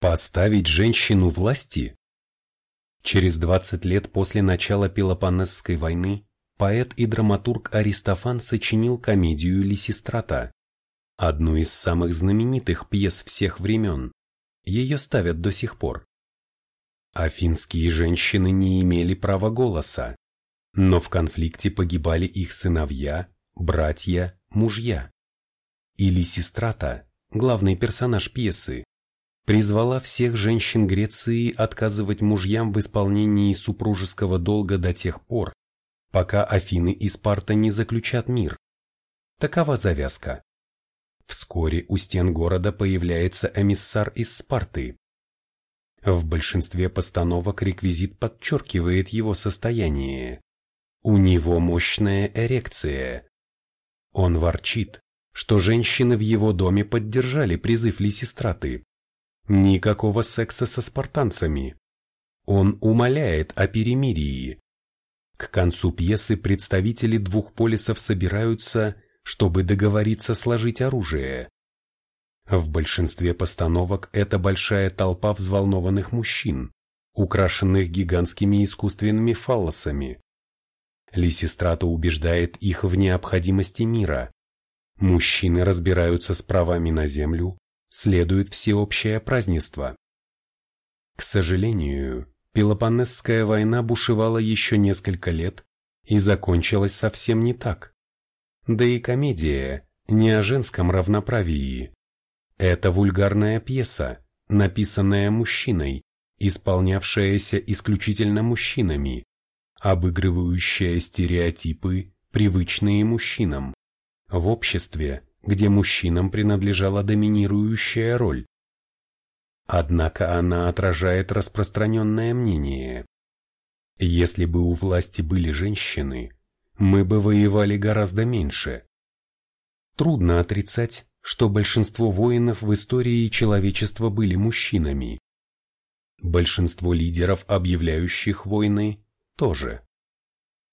Поставить женщину власти? Через 20 лет после начала Пелопоннесской войны поэт и драматург Аристофан сочинил комедию Лисистрата, одну из самых знаменитых пьес всех времен. Ее ставят до сих пор. Афинские женщины не имели права голоса, но в конфликте погибали их сыновья, братья, мужья. И Лисистрата, главный персонаж пьесы, призвала всех женщин Греции отказывать мужьям в исполнении супружеского долга до тех пор, пока Афины и Спарта не заключат мир. Такова завязка. Вскоре у стен города появляется эмиссар из Спарты. В большинстве постановок реквизит подчеркивает его состояние. У него мощная эрекция. Он ворчит, что женщины в его доме поддержали призыв Лисистраты, Никакого секса со спартанцами. Он умоляет о перемирии. К концу пьесы представители двух полисов собираются, чтобы договориться сложить оружие. В большинстве постановок это большая толпа взволнованных мужчин, украшенных гигантскими искусственными фаллосами. Лисистрата убеждает их в необходимости мира. Мужчины разбираются с правами на землю, следует всеобщее празднество. К сожалению, Пелопоннесская война бушевала еще несколько лет и закончилась совсем не так. Да и комедия не о женском равноправии. Это вульгарная пьеса, написанная мужчиной, исполнявшаяся исключительно мужчинами, обыгрывающая стереотипы, привычные мужчинам, в обществе, где мужчинам принадлежала доминирующая роль. Однако она отражает распространенное мнение. Если бы у власти были женщины, мы бы воевали гораздо меньше. Трудно отрицать, что большинство воинов в истории человечества были мужчинами. Большинство лидеров, объявляющих войны, тоже.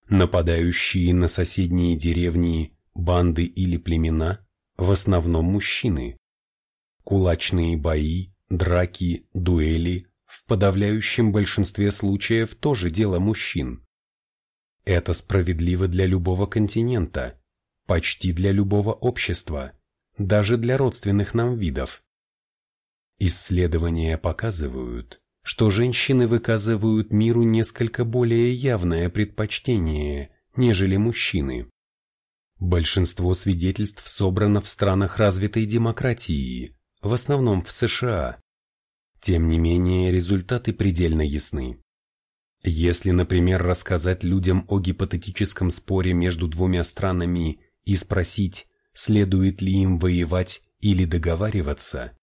Нападающие на соседние деревни, банды или племена в основном мужчины. Кулачные бои, драки, дуэли в подавляющем большинстве случаев тоже дело мужчин. Это справедливо для любого континента, почти для любого общества, даже для родственных нам видов. Исследования показывают, что женщины выказывают миру несколько более явное предпочтение, нежели мужчины. Большинство свидетельств собрано в странах развитой демократии, в основном в США. Тем не менее, результаты предельно ясны. Если, например, рассказать людям о гипотетическом споре между двумя странами и спросить, следует ли им воевать или договариваться,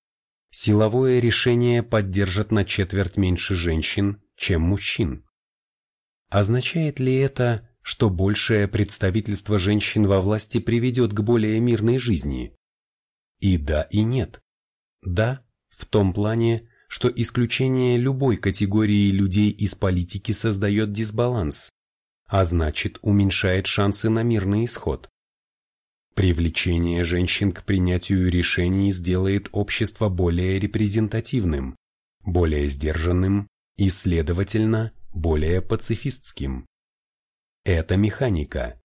силовое решение поддержат на четверть меньше женщин, чем мужчин. Означает ли это, что большее представительство женщин во власти приведет к более мирной жизни. И да, и нет. Да, в том плане, что исключение любой категории людей из политики создает дисбаланс, а значит уменьшает шансы на мирный исход. Привлечение женщин к принятию решений сделает общество более репрезентативным, более сдержанным и, следовательно, более пацифистским. Это механика.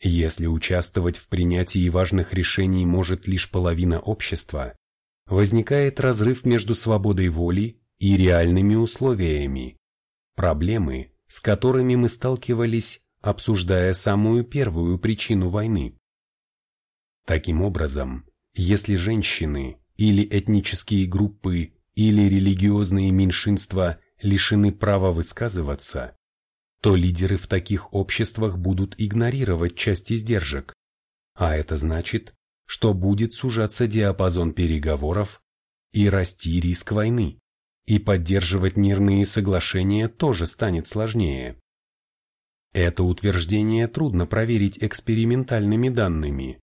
Если участвовать в принятии важных решений может лишь половина общества, возникает разрыв между свободой воли и реальными условиями. Проблемы, с которыми мы сталкивались, обсуждая самую первую причину войны. Таким образом, если женщины или этнические группы или религиозные меньшинства лишены права высказываться, то лидеры в таких обществах будут игнорировать часть издержек. А это значит, что будет сужаться диапазон переговоров и расти риск войны, и поддерживать мирные соглашения тоже станет сложнее. Это утверждение трудно проверить экспериментальными данными,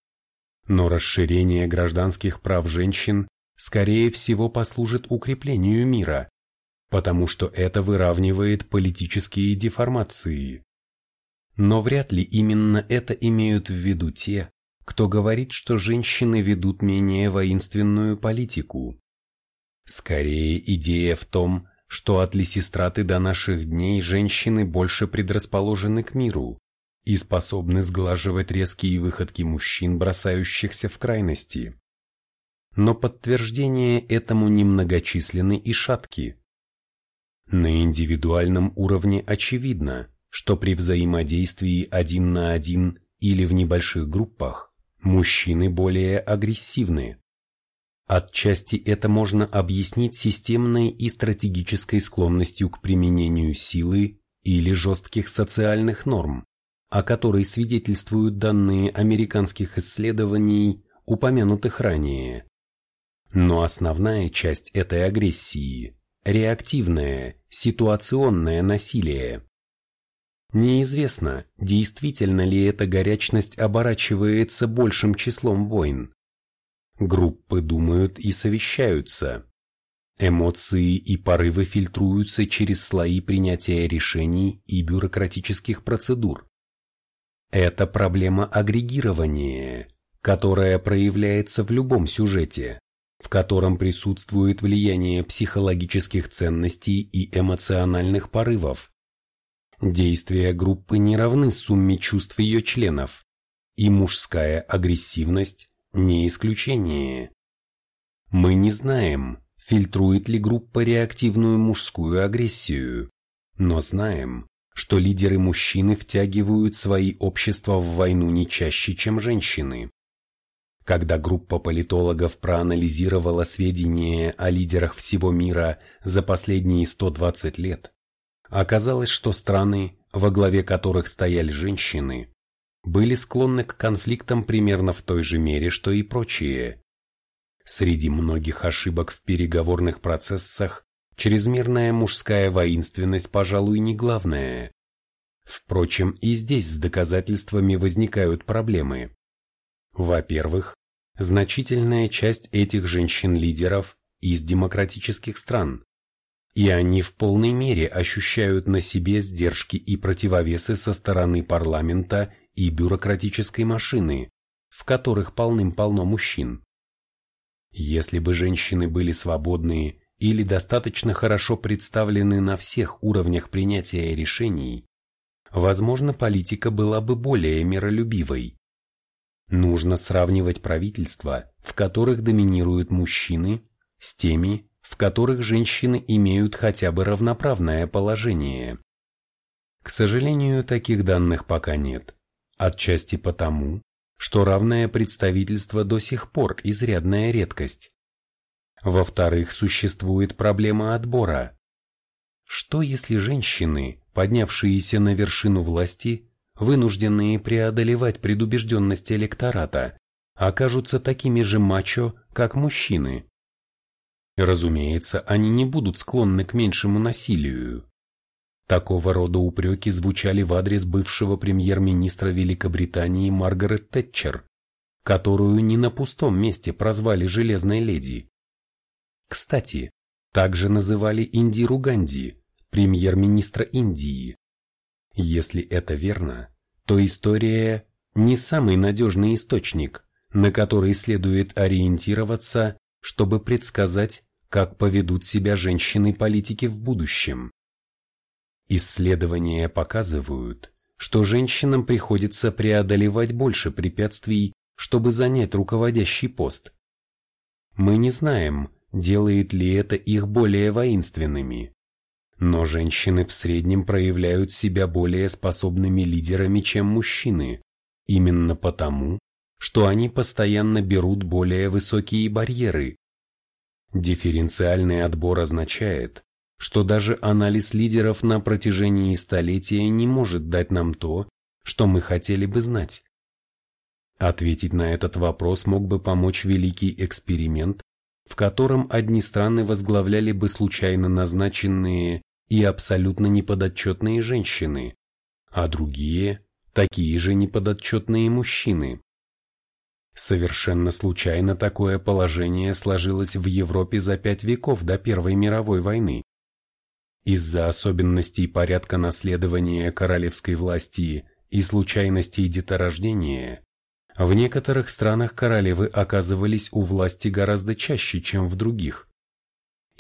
но расширение гражданских прав женщин скорее всего послужит укреплению мира, потому что это выравнивает политические деформации. Но вряд ли именно это имеют в виду те, кто говорит, что женщины ведут менее воинственную политику. Скорее идея в том, что от Лисистраты до наших дней женщины больше предрасположены к миру и способны сглаживать резкие выходки мужчин, бросающихся в крайности. Но подтверждения этому немногочисленны и шатки. На индивидуальном уровне очевидно, что при взаимодействии один на один или в небольших группах мужчины более агрессивны. Отчасти это можно объяснить системной и стратегической склонностью к применению силы или жестких социальных норм, о которой свидетельствуют данные американских исследований, упомянутых ранее. Но основная часть этой агрессии – реактивное, ситуационное насилие. Неизвестно, действительно ли эта горячность оборачивается большим числом войн. Группы думают и совещаются. Эмоции и порывы фильтруются через слои принятия решений и бюрократических процедур. Это проблема агрегирования, которая проявляется в любом сюжете, в котором присутствует влияние психологических ценностей и эмоциональных порывов. Действия группы не равны сумме чувств ее членов, и мужская агрессивность не исключение. Мы не знаем, фильтрует ли группа реактивную мужскую агрессию, но знаем, что лидеры мужчины втягивают свои общества в войну не чаще, чем женщины. Когда группа политологов проанализировала сведения о лидерах всего мира за последние 120 лет, оказалось, что страны, во главе которых стояли женщины, были склонны к конфликтам примерно в той же мере, что и прочие. Среди многих ошибок в переговорных процессах чрезмерная мужская воинственность, пожалуй, не главная. Впрочем, и здесь с доказательствами возникают проблемы. Во-первых, значительная часть этих женщин-лидеров из демократических стран, и они в полной мере ощущают на себе сдержки и противовесы со стороны парламента и бюрократической машины, в которых полным-полно мужчин. Если бы женщины были свободные или достаточно хорошо представлены на всех уровнях принятия решений, возможно, политика была бы более миролюбивой. Нужно сравнивать правительства, в которых доминируют мужчины, с теми, в которых женщины имеют хотя бы равноправное положение. К сожалению, таких данных пока нет, отчасти потому, что равное представительство до сих пор изрядная редкость. Во-вторых, существует проблема отбора. Что если женщины, поднявшиеся на вершину власти, вынужденные преодолевать предубежденность электората, окажутся такими же мачо, как мужчины. Разумеется, они не будут склонны к меньшему насилию. Такого рода упреки звучали в адрес бывшего премьер-министра Великобритании Маргарет Тэтчер, которую не на пустом месте прозвали «железной леди». Кстати, также называли Индиру Ганди, премьер-министра Индии. Если это верно, то история не самый надежный источник, на который следует ориентироваться, чтобы предсказать, как поведут себя женщины-политики в будущем. Исследования показывают, что женщинам приходится преодолевать больше препятствий, чтобы занять руководящий пост. Мы не знаем, делает ли это их более воинственными, но женщины в среднем проявляют себя более способными лидерами, чем мужчины, именно потому, что они постоянно берут более высокие барьеры. Дифференциальный отбор означает, что даже анализ лидеров на протяжении столетия не может дать нам то, что мы хотели бы знать. Ответить на этот вопрос мог бы помочь великий эксперимент, в котором одни страны возглавляли бы случайно назначенные и абсолютно неподотчетные женщины, а другие – такие же неподотчетные мужчины. Совершенно случайно такое положение сложилось в Европе за пять веков до Первой мировой войны. Из-за особенностей порядка наследования королевской власти и случайностей деторождения, в некоторых странах королевы оказывались у власти гораздо чаще, чем в других.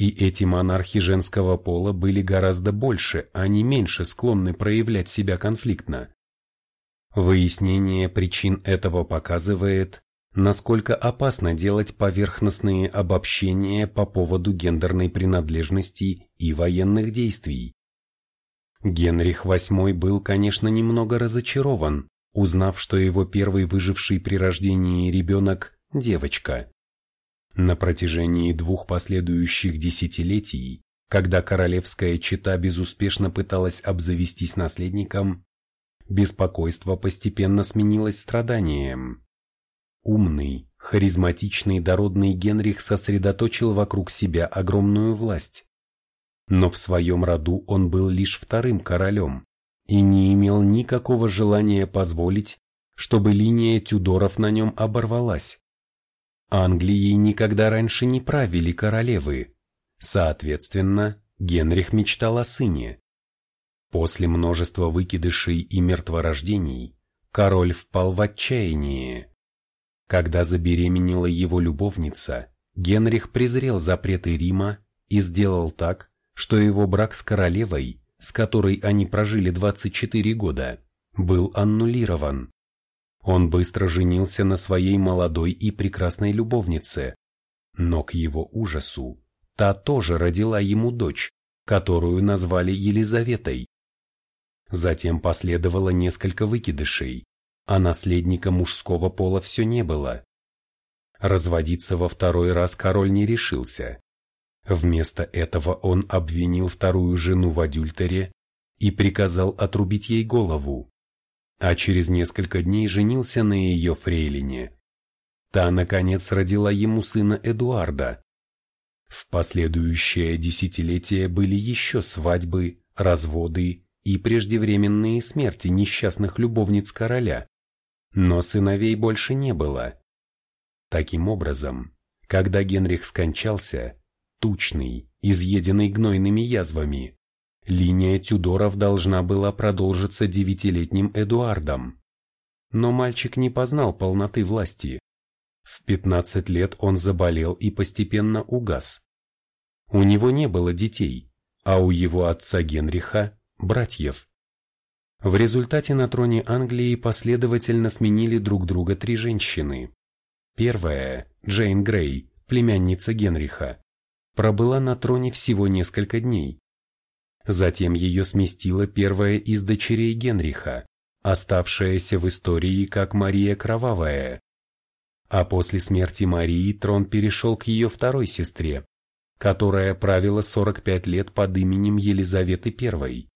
И эти монархи женского пола были гораздо больше, а не меньше склонны проявлять себя конфликтно. Выяснение причин этого показывает, насколько опасно делать поверхностные обобщения по поводу гендерной принадлежности и военных действий. Генрих VIII был, конечно, немного разочарован, узнав, что его первый выживший при рождении ребенок – девочка. На протяжении двух последующих десятилетий, когда королевская чета безуспешно пыталась обзавестись наследником, беспокойство постепенно сменилось страданием. Умный, харизматичный дородный Генрих сосредоточил вокруг себя огромную власть. Но в своем роду он был лишь вторым королем и не имел никакого желания позволить, чтобы линия Тюдоров на нем оборвалась. Англией никогда раньше не правили королевы. Соответственно, Генрих мечтал о сыне. После множества выкидышей и мертворождений король впал в отчаяние. Когда забеременела его любовница, Генрих презрел запреты Рима и сделал так, что его брак с королевой, с которой они прожили 24 года, был аннулирован. Он быстро женился на своей молодой и прекрасной любовнице, но к его ужасу та тоже родила ему дочь, которую назвали Елизаветой. Затем последовало несколько выкидышей, а наследника мужского пола все не было. Разводиться во второй раз король не решился. Вместо этого он обвинил вторую жену в адюльтере и приказал отрубить ей голову, а через несколько дней женился на ее фрейлине. Та, наконец, родила ему сына Эдуарда. В последующее десятилетие были еще свадьбы, разводы и преждевременные смерти несчастных любовниц короля, но сыновей больше не было. Таким образом, когда Генрих скончался, тучный, изъеденный гнойными язвами, линия Тюдоров должна была продолжиться девятилетним Эдуардом. Но мальчик не познал полноты власти. В 15 лет он заболел и постепенно угас. У него не было детей, а у его отца Генриха – братьев. В результате на троне Англии последовательно сменили друг друга три женщины. Первая, Джейн Грей, племянница Генриха, пробыла на троне всего несколько дней. Затем ее сместила первая из дочерей Генриха, оставшаяся в истории как Мария Кровавая. А после смерти Марии трон перешел к ее второй сестре, которая правила 45 лет под именем Елизаветы I.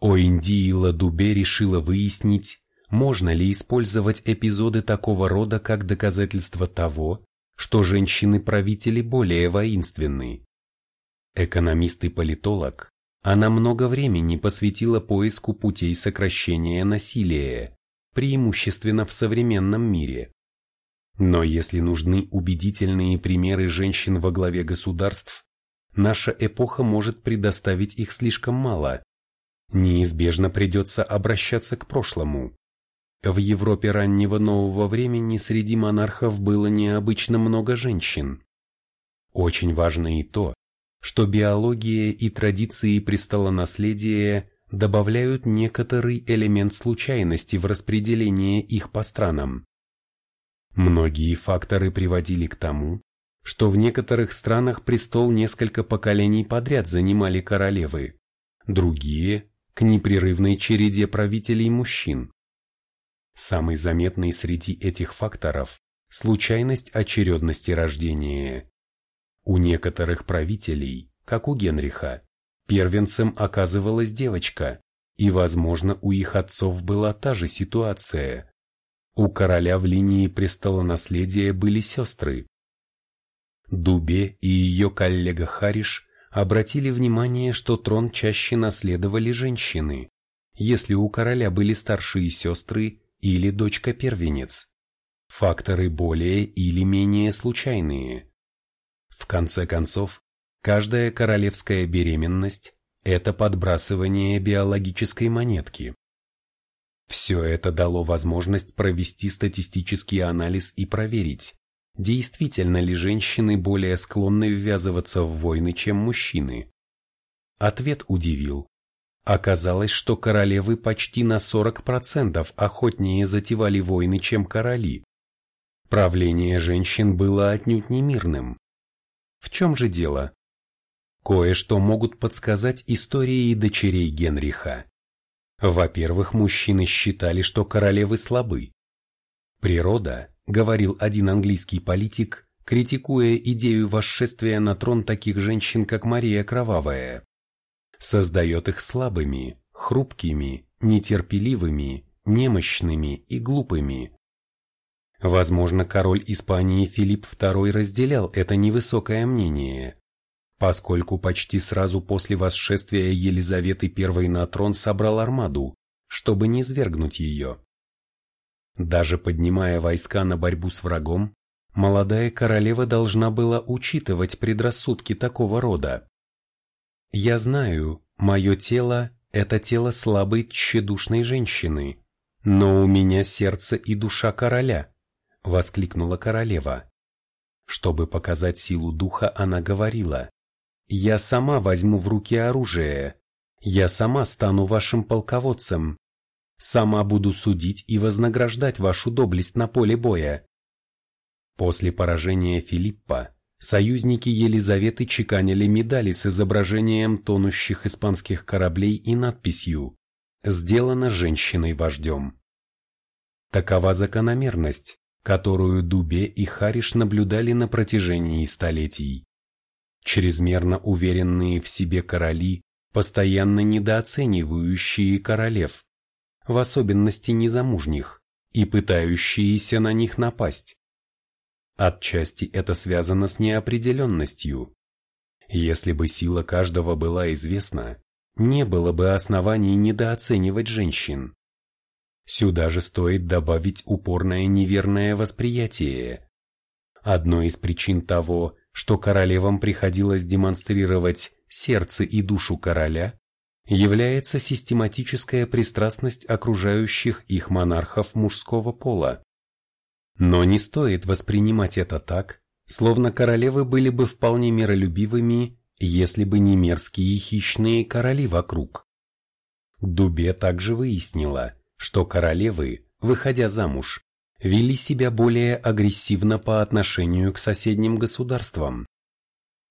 Оиндиила Дубе решила выяснить, можно ли использовать эпизоды такого рода как доказательство того, что женщины-правители более воинственны. Экономист и политолог, она много времени посвятила поиску путей сокращения насилия, преимущественно в современном мире. Но если нужны убедительные примеры женщин во главе государств, наша эпоха может предоставить их слишком мало неизбежно придется обращаться к прошлому. В Европе раннего нового времени среди монархов было необычно много женщин. Очень важно и то, что биология и традиции престолонаследия добавляют некоторый элемент случайности в распределение их по странам. Многие факторы приводили к тому, что в некоторых странах престол несколько поколений подряд занимали королевы, другие к непрерывной череде правителей мужчин. Самый заметный среди этих факторов – случайность очередности рождения. У некоторых правителей, как у Генриха, первенцем оказывалась девочка, и, возможно, у их отцов была та же ситуация. У короля в линии престолонаследия были сестры. Дубе и ее коллега Хариш обратили внимание, что трон чаще наследовали женщины, если у короля были старшие сестры или дочка-первенец. Факторы более или менее случайные. В конце концов, каждая королевская беременность – это подбрасывание биологической монетки. Все это дало возможность провести статистический анализ и проверить, действительно ли женщины более склонны ввязываться в войны, чем мужчины. Ответ удивил. Оказалось, что королевы почти на 40% охотнее затевали войны, чем короли. Правление женщин было отнюдь не мирным. В чем же дело? Кое-что могут подсказать истории дочерей Генриха. Во-первых, мужчины считали, что королевы слабы. Природа, говорил один английский политик, критикуя идею восшествия на трон таких женщин, как Мария Кровавая, создает их слабыми, хрупкими, нетерпеливыми, немощными и глупыми. Возможно, король Испании Филипп II разделял это невысокое мнение, поскольку почти сразу после восшествия Елизаветы I на трон собрал армаду, чтобы не свергнуть ее. Даже поднимая войска на борьбу с врагом, молодая королева должна была учитывать предрассудки такого рода. «Я знаю, мое тело – это тело слабой тщедушной женщины, но у меня сердце и душа короля», – воскликнула королева. Чтобы показать силу духа, она говорила, «Я сама возьму в руки оружие, я сама стану вашим полководцем, Сама буду судить и вознаграждать вашу доблесть на поле боя. После поражения Филиппа союзники Елизаветы чеканили медали с изображением тонущих испанских кораблей и надписью «Сделано женщиной-вождем». Такова закономерность, которую Дубе и Хариш наблюдали на протяжении столетий. Чрезмерно уверенные в себе короли, постоянно недооценивающие королев, в особенности незамужних, и пытающиеся на них напасть. Отчасти это связано с неопределенностью. Если бы сила каждого была известна, не было бы оснований недооценивать женщин. Сюда же стоит добавить упорное неверное восприятие. Одной из причин того, что королевам приходилось демонстрировать сердце и душу короля, является систематическая пристрастность окружающих их монархов мужского пола. Но не стоит воспринимать это так, словно королевы были бы вполне миролюбивыми, если бы не мерзкие хищные короли вокруг. Дубе также выяснила, что королевы, выходя замуж, вели себя более агрессивно по отношению к соседним государствам.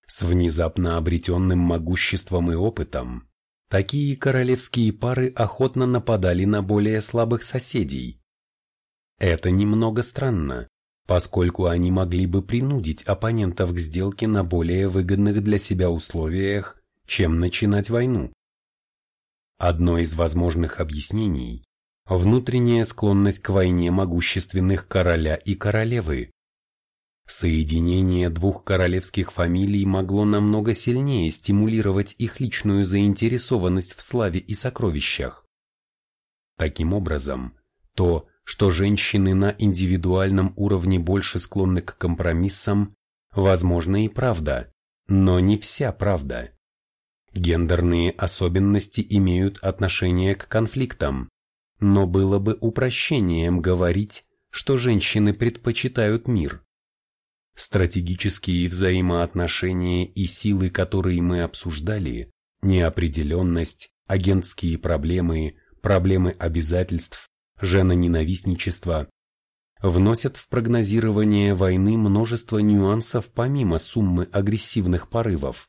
С внезапно обретенным могуществом и опытом Такие королевские пары охотно нападали на более слабых соседей. Это немного странно, поскольку они могли бы принудить оппонентов к сделке на более выгодных для себя условиях, чем начинать войну. Одно из возможных объяснений – внутренняя склонность к войне могущественных короля и королевы, Соединение двух королевских фамилий могло намного сильнее стимулировать их личную заинтересованность в славе и сокровищах. Таким образом, то, что женщины на индивидуальном уровне больше склонны к компромиссам, возможно и правда, но не вся правда. Гендерные особенности имеют отношение к конфликтам, но было бы упрощением говорить, что женщины предпочитают мир. Стратегические взаимоотношения и силы, которые мы обсуждали, неопределенность, агентские проблемы, проблемы обязательств, женоненавистничество, вносят в прогнозирование войны множество нюансов помимо суммы агрессивных порывов.